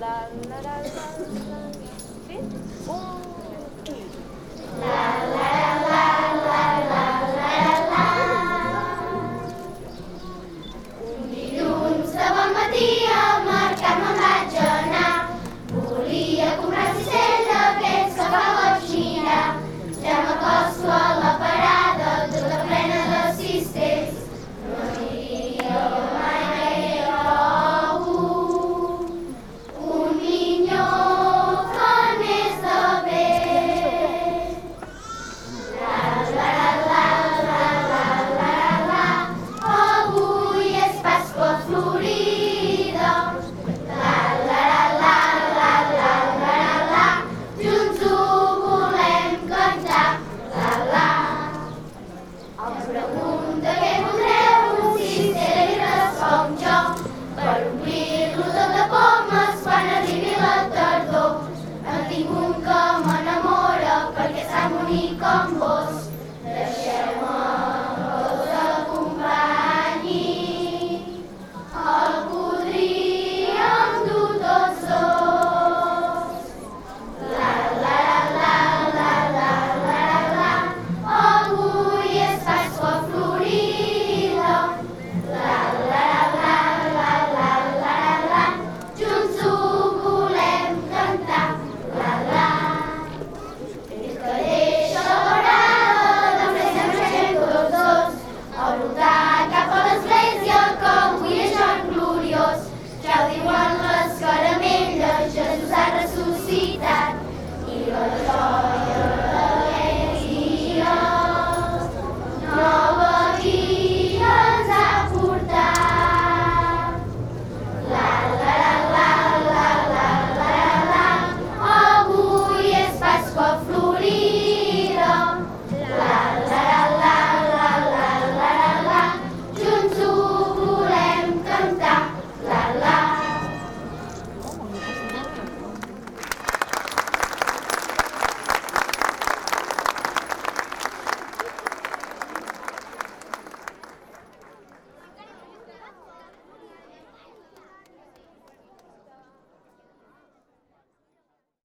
La, la, la, la, la. ¿Sí? Un Thank you.